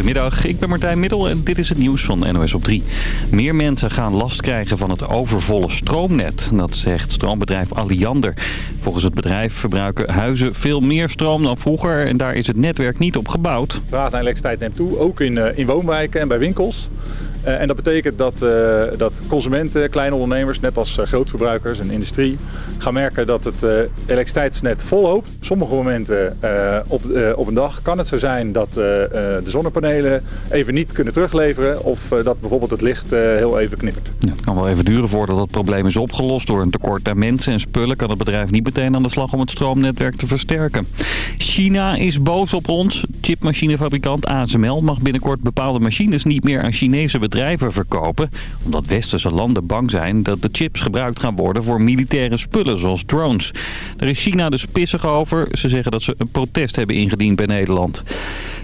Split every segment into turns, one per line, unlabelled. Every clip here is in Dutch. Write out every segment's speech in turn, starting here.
Goedemiddag, ik ben Martijn Middel en dit is het nieuws van NOS op 3. Meer mensen gaan last krijgen van het overvolle stroomnet. Dat zegt stroombedrijf Alliander. Volgens het bedrijf verbruiken huizen veel meer stroom dan vroeger... en daar is het netwerk niet op gebouwd.
Vraag naar elektriciteit neemt toe, ook in, eh, in woonwijken en bij winkels. Uh, en dat betekent dat, uh, dat consumenten, kleine ondernemers, net als uh, grootverbruikers en industrie, gaan merken dat het elektriciteitsnet volloopt. Op sommige momenten op, op een dag kan het zo zijn dat de zonnepanelen even niet kunnen terugleveren of dat bijvoorbeeld het licht heel even knippert.
Ja, het kan wel even duren voordat het probleem is opgelost. Door een tekort aan mensen en spullen kan het bedrijf niet meteen aan de slag om het stroomnetwerk te versterken. China is boos op ons. Chipmachinefabrikant ASML mag binnenkort bepaalde machines niet meer aan Chinese bedrijven bedrijven verkopen. Omdat westerse landen bang zijn dat de chips gebruikt gaan worden voor militaire spullen zoals drones. Daar is China dus pissig over. Ze zeggen dat ze een protest hebben ingediend bij Nederland.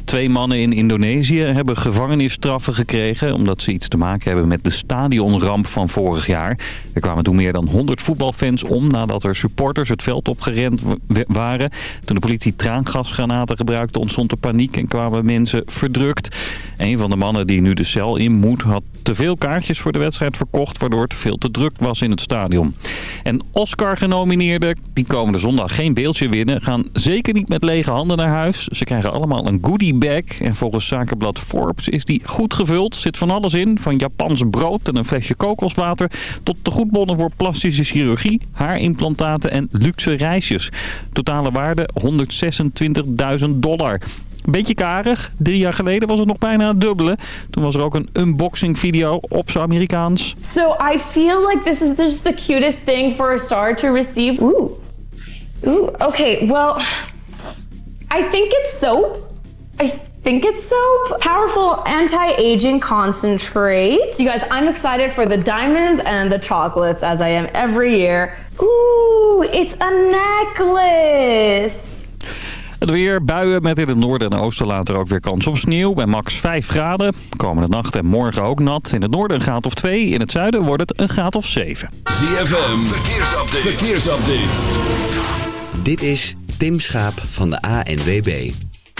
Twee mannen in Indonesië hebben gevangenisstraffen gekregen... omdat ze iets te maken hebben met de stadionramp van vorig jaar. Er kwamen toen meer dan 100 voetbalfans om... nadat er supporters het veld opgerend waren. Toen de politie traangasgranaten gebruikte ontstond er paniek... en kwamen mensen verdrukt. Een van de mannen die nu de cel in moet... had te veel kaartjes voor de wedstrijd verkocht... waardoor het veel te druk was in het stadion. En Oscar-genomineerden, die komende zondag geen beeldje winnen... gaan zeker niet met lege handen naar huis. Ze krijgen allemaal een goodie bag. En volgens zakenblad Forbes is die goed gevuld. Zit van alles in, van Japans brood en een flesje kokoswater... tot de goedbonnen voor plastische chirurgie, haarimplantaten en luxe reisjes. Totale waarde 126.000 dollar. Beetje karig. Drie jaar geleden was het nog bijna het dubbele. Toen was er ook een unboxing video op zijn Amerikaans.
So I feel like this is just the cutest thing for a star to receive. Ooh. Ooh, okay, well, I think it's soap. I think it's soap. Powerful anti-aging concentrate. You guys, I'm excited for the diamonds and the chocolates as I am every year. Ooh, it's a necklace.
Het weer, buien met in het noorden en oosten later ook weer kans op sneeuw. Bij max 5 graden. Komende nacht en morgen ook nat. In het noorden een graad of 2. In het zuiden wordt het een graad of 7.
ZFM, verkeersupdate. verkeersupdate.
Dit is Tim Schaap van de ANWB.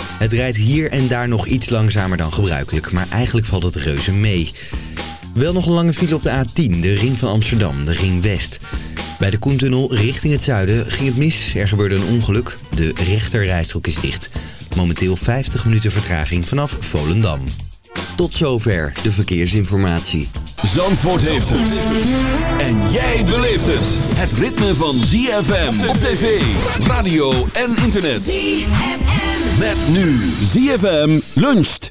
Het rijdt hier en daar nog iets langzamer dan gebruikelijk, maar eigenlijk valt het reuze mee. Wel nog een lange file op de A10, de ring van Amsterdam, de ring West. Bij de Koentunnel richting het zuiden ging het mis. Er gebeurde een ongeluk. De rechterrijstrook is dicht. Momenteel 50 minuten vertraging vanaf Volendam. Tot zover de verkeersinformatie.
Zandvoort heeft het. En jij beleeft het. Het ritme van ZFM op tv, radio en internet. ZFM. Met nu ZFM luncht.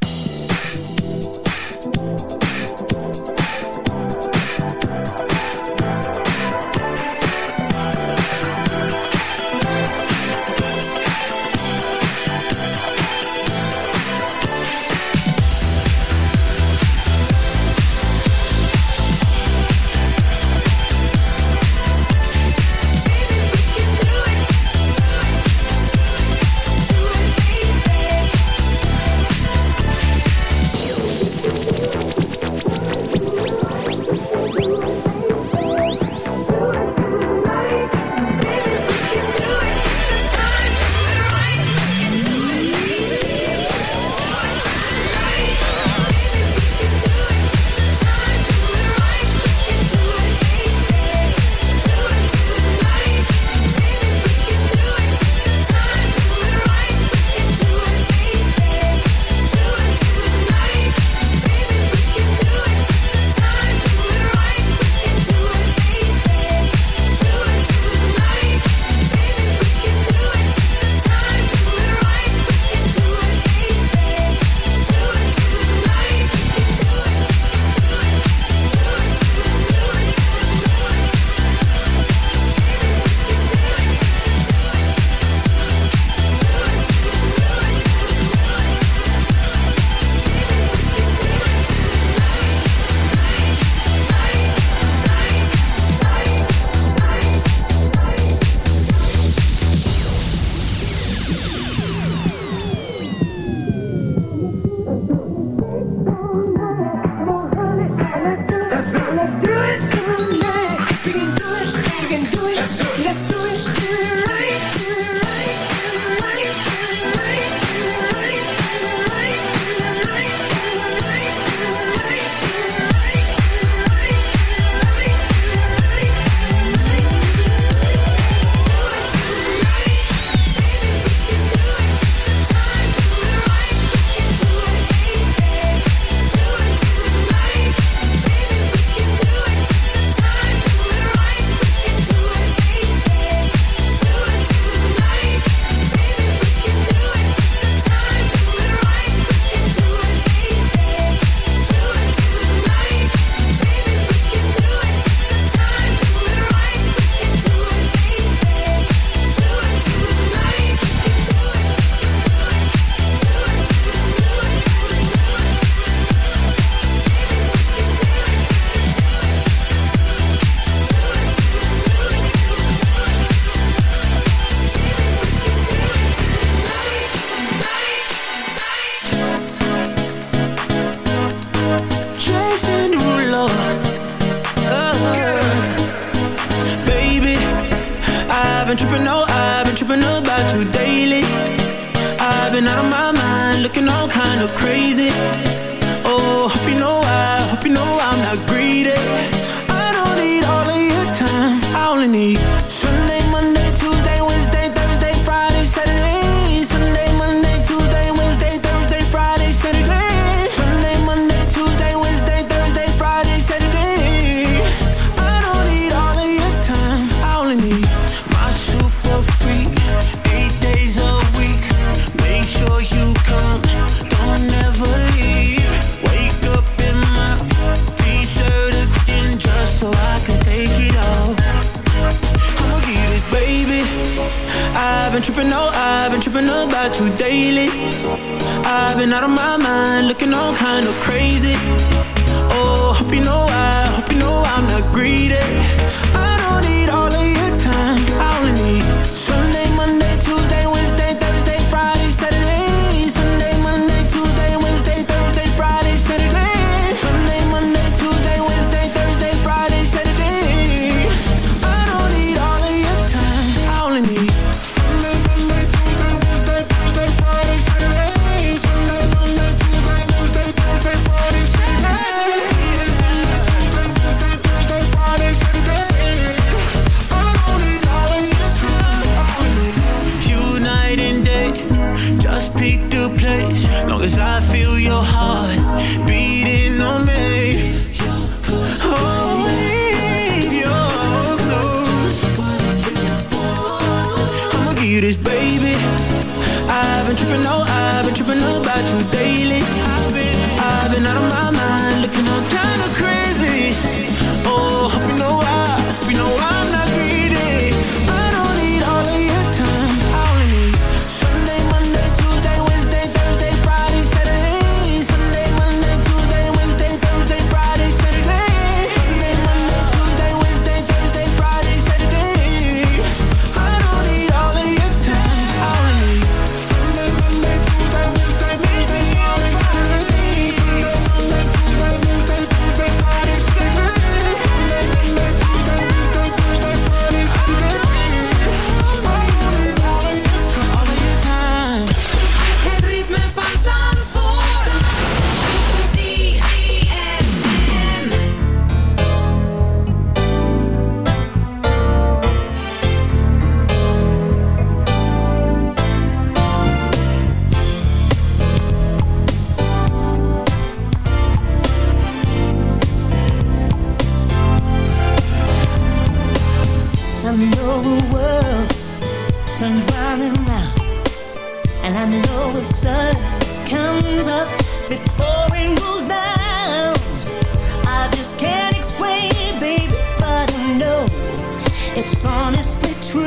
It's honestly true.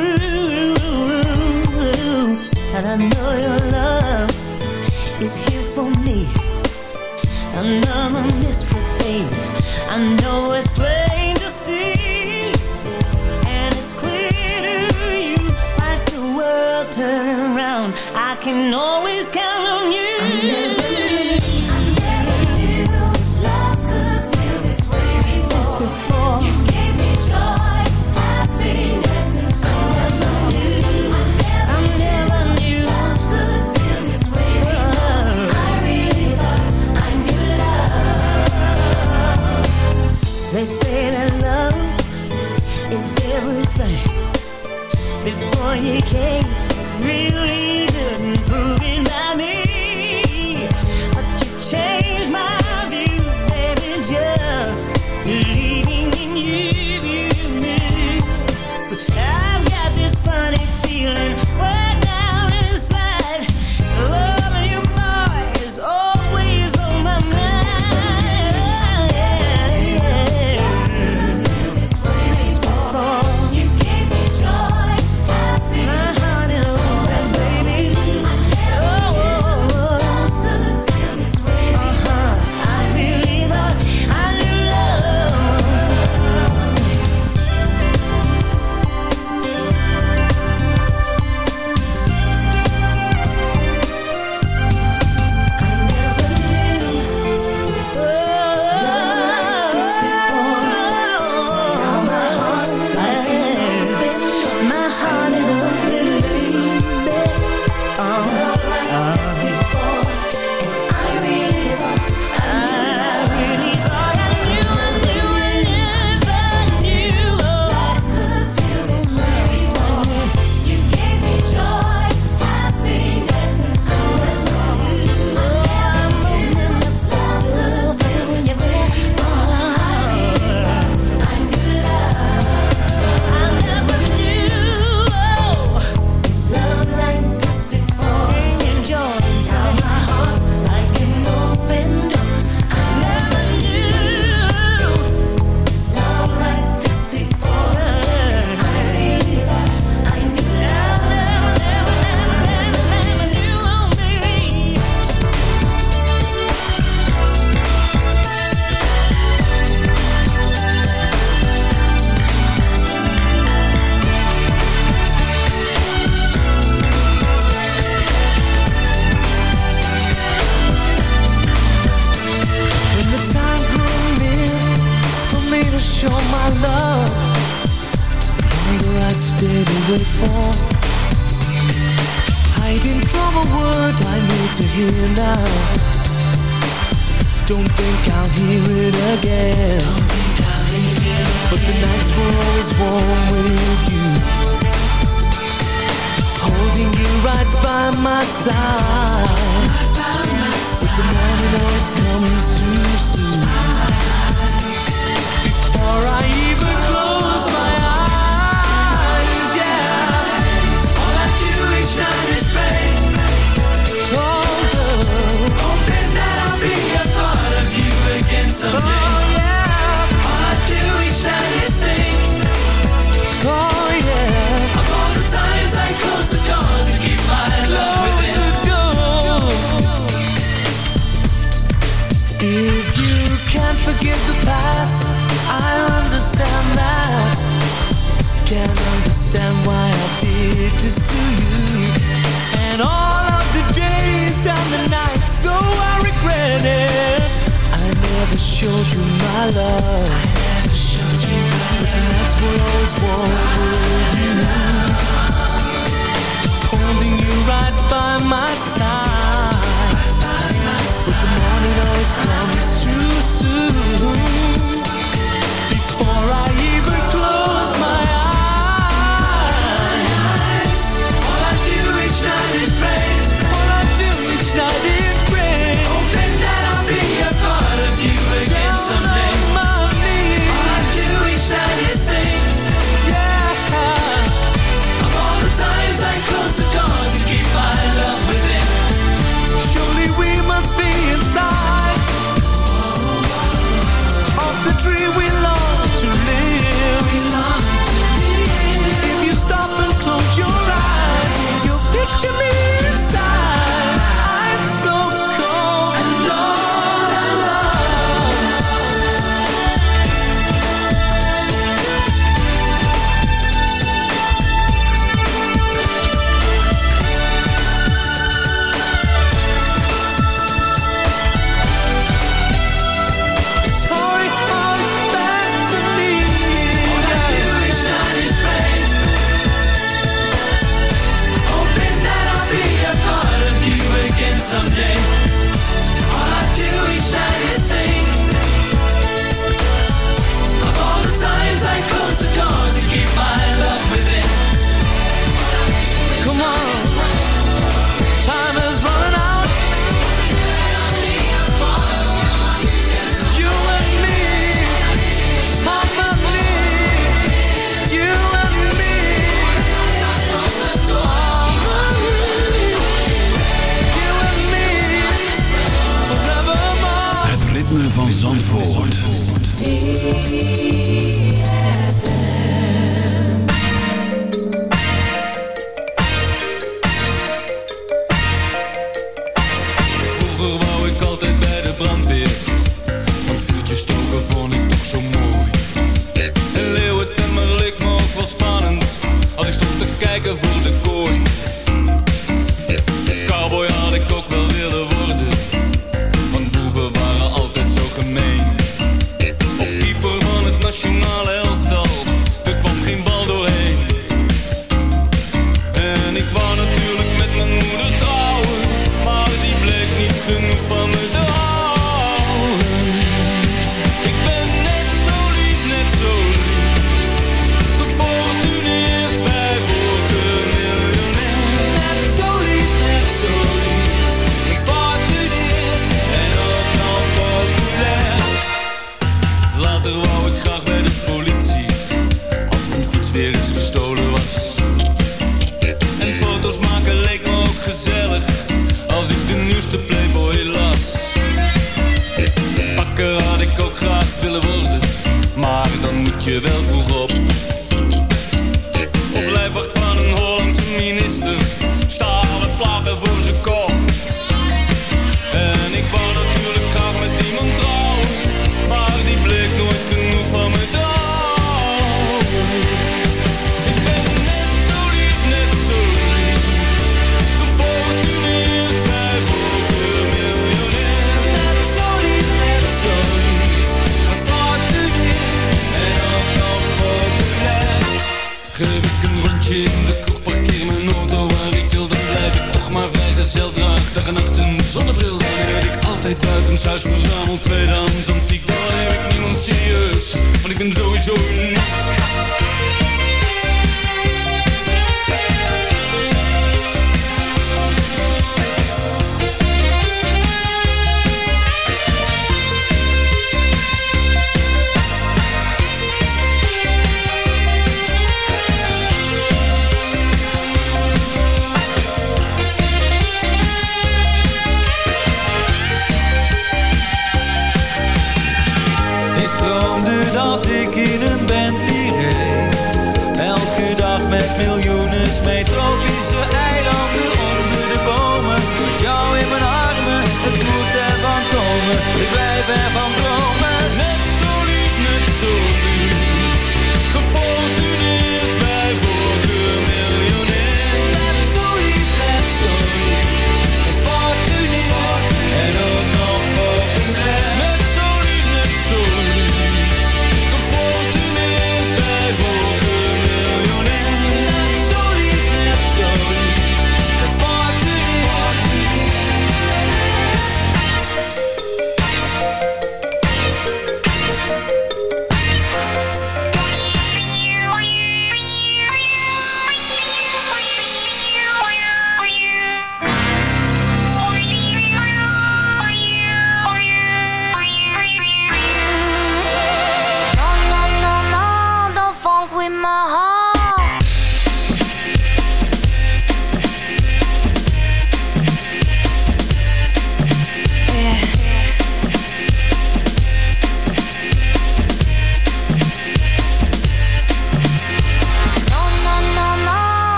And I know your love is here for me. And I'm a mystery, baby I
know it's plain to see. And
it's clear to you Like the world turning round, I can always count on you. you came this to you. And all of the days and the nights So I regret it. I never showed you my love. Holding you right by my side. But the morning always comes too soon.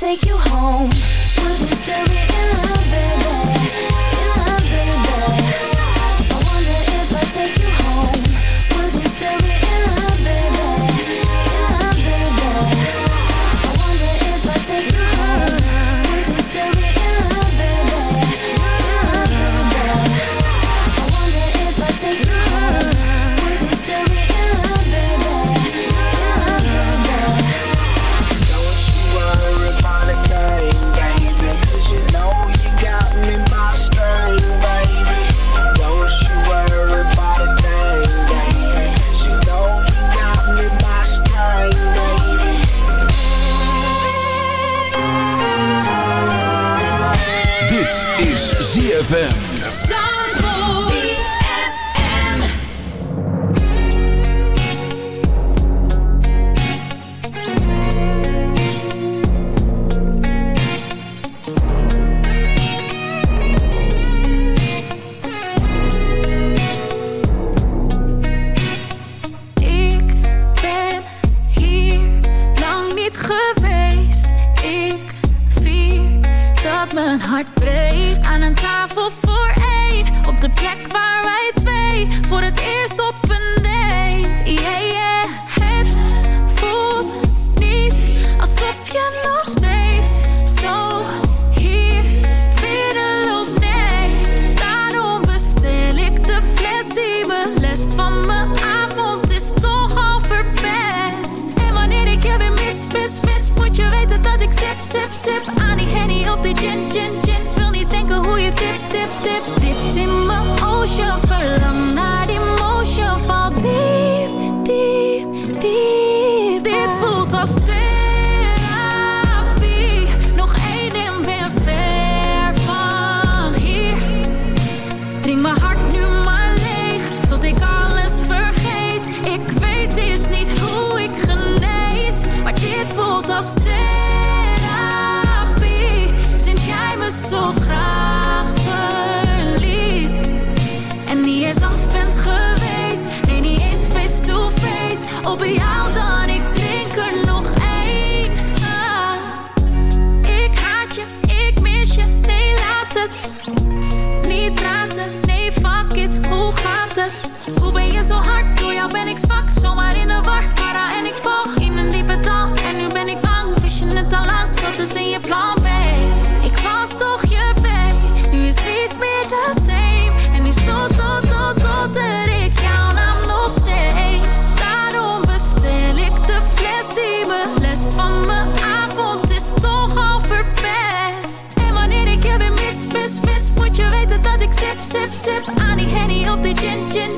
take you home. We'll just stay in love, baby.
eens langs bent geweest Nee, niet eens face-to-face -face. Op een
jaar 渐渐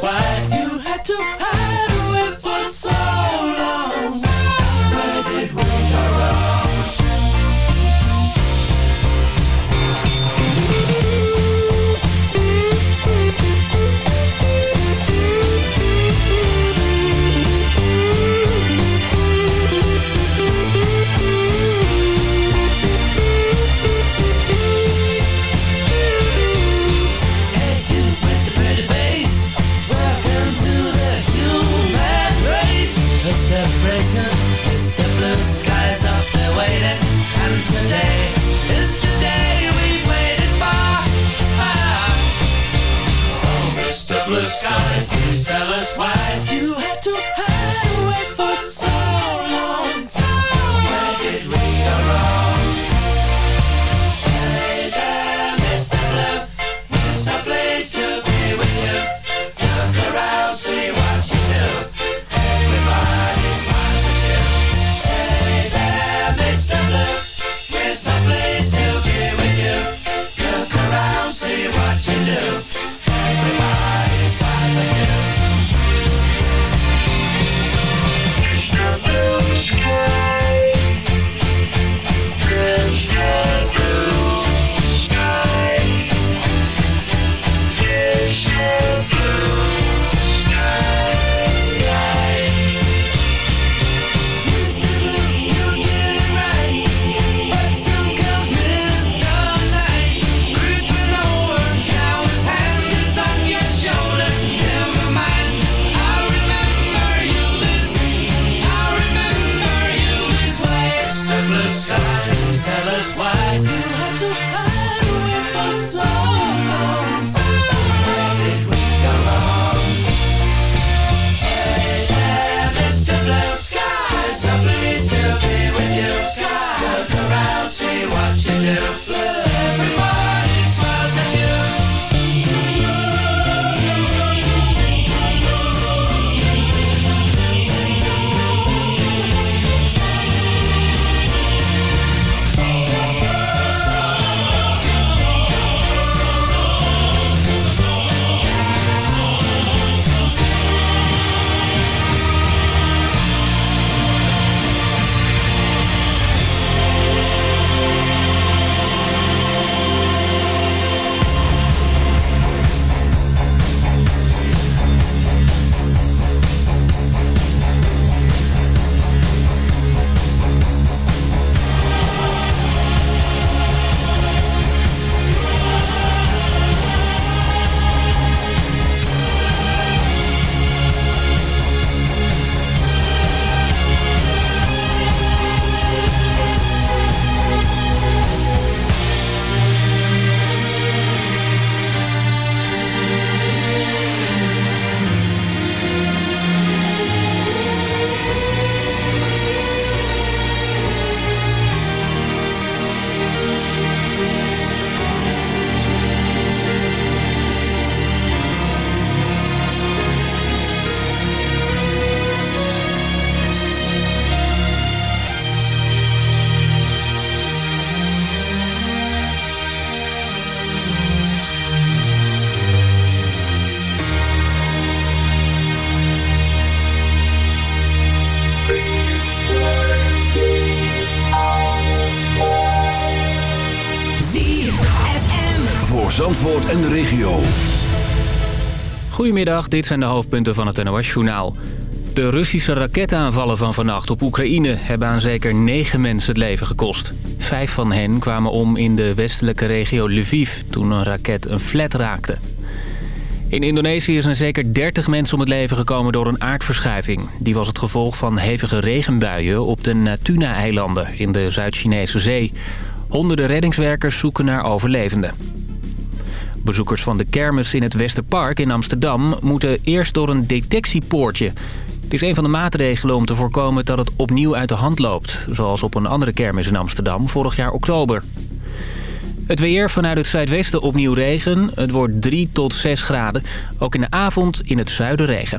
why
de regio.
Goedemiddag, dit zijn de hoofdpunten van het NOS-journaal. De Russische raketaanvallen van vannacht op Oekraïne hebben aan zeker negen mensen het leven gekost. Vijf van hen kwamen om in de westelijke regio Lviv toen een raket een flat raakte. In Indonesië zijn zeker 30 mensen om het leven gekomen door een aardverschuiving. Die was het gevolg van hevige regenbuien op de Natuna-eilanden in de Zuid-Chinese zee. Honderden reddingswerkers zoeken naar overlevenden. Bezoekers van de kermis in het Westerpark in Amsterdam moeten eerst door een detectiepoortje. Het is een van de maatregelen om te voorkomen dat het opnieuw uit de hand loopt. Zoals op een andere kermis in Amsterdam vorig jaar oktober. Het weer vanuit het zuidwesten opnieuw regen. Het wordt 3 tot 6 graden. Ook in de avond in het zuiden regen.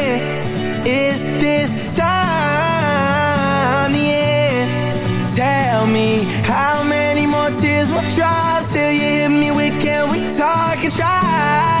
Is this time end? Tell me how many more tears will try till you hit me with can we talk and try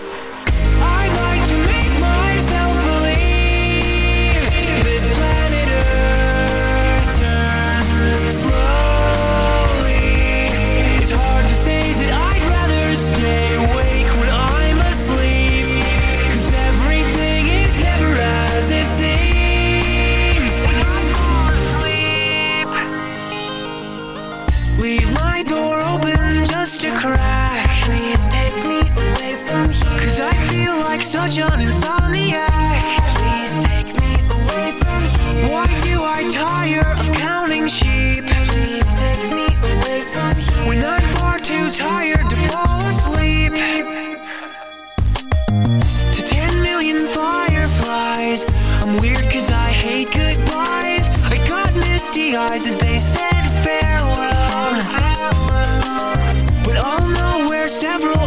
Such an insomniac. Please take me away from here. Why do I tire of counting sheep? Please take me away from here. When I'm far too tired to fall asleep. To 10 million fireflies. I'm weird cause I hate goodbyes. I got misty eyes as they said farewell. Know where several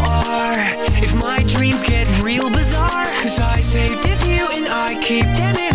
saved a few and I keep them in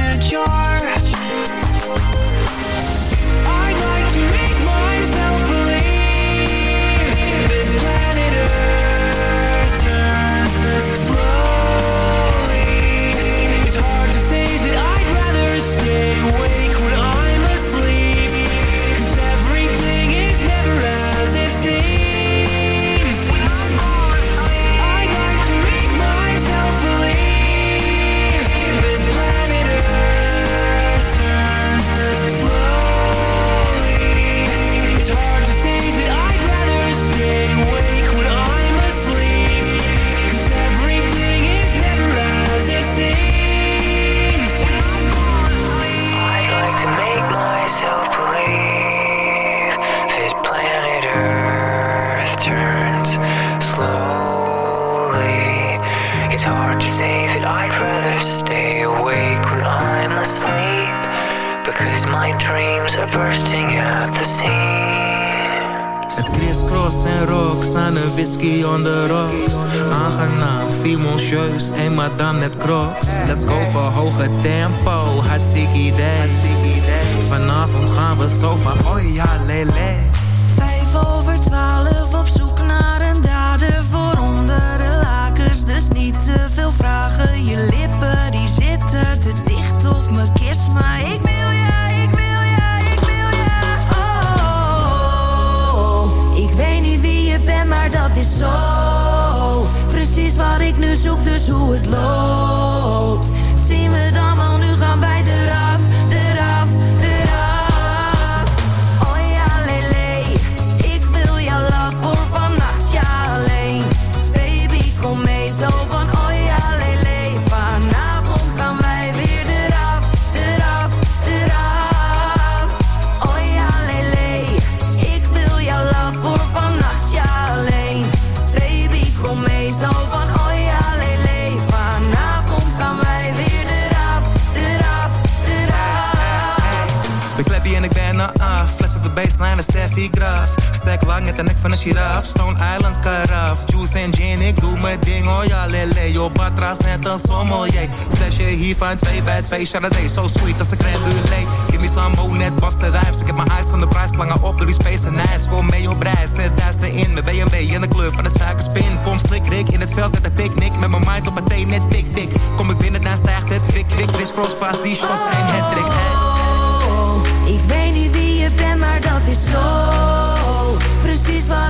de
Graf. Stek lang de nek van een giraf. Stone Island karaf. Juice en gin, ik doe mijn ding. Oh ja, lele. Yo, batras net een sommelier. Flesje hier van 2 bij 2. Chardonnay, so sweet als een crème brûlée. Give me some more, net de rijms. Ik heb mijn eyes van de prijs. Plangen op door die space en nice. Kom mee op reis. Zet duister in. Mijn BMW in de kleur van de suikerspin. Kom slik, rik in het veld met een picknick. Met mijn mind op mijn teen, net tik, tik. Kom ik binnen, dan stijgt het kwik, kwik. Chris cross, pass, die shots zijn het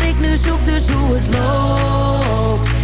ik nu zoek dus hoe het loopt.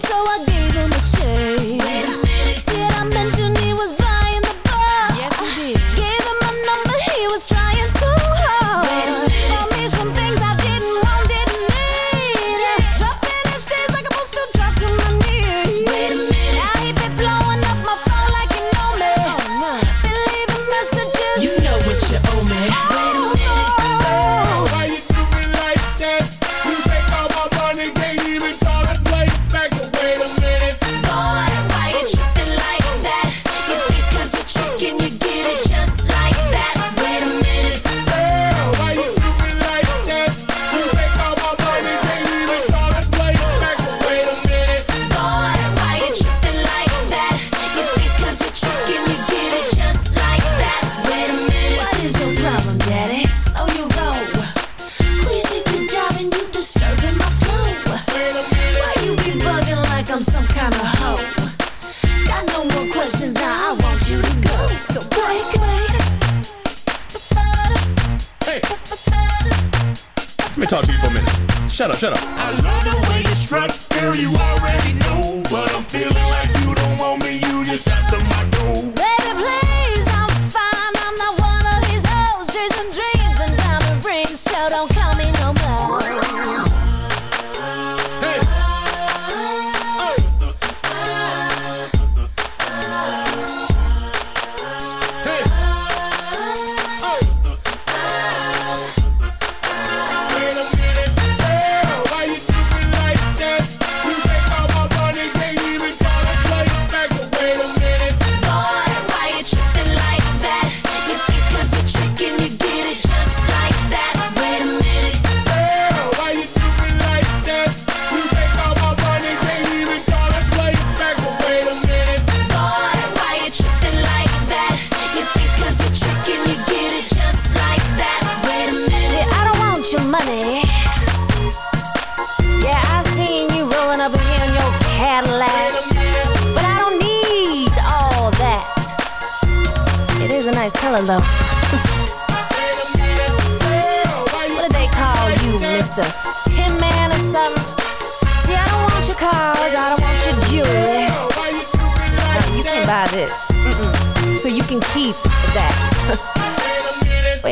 so I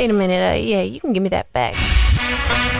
wait
a
minute,
uh, yeah, you can give me that back.